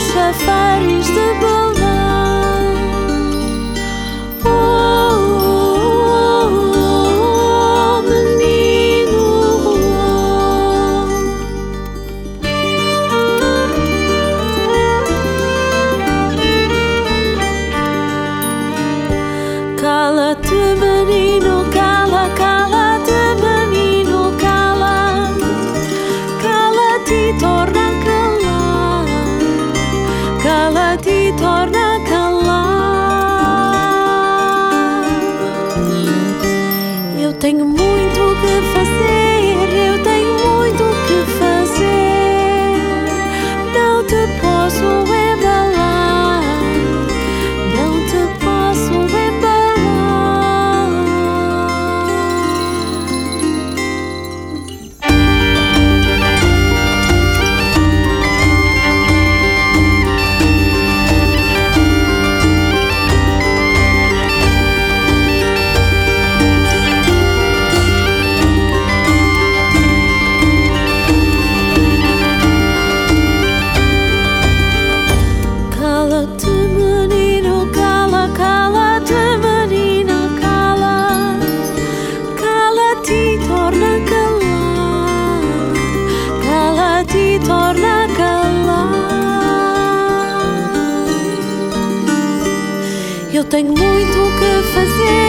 szafaris de bona. Oh, menino. Cala-te, menino. something tenho muito o que fazer.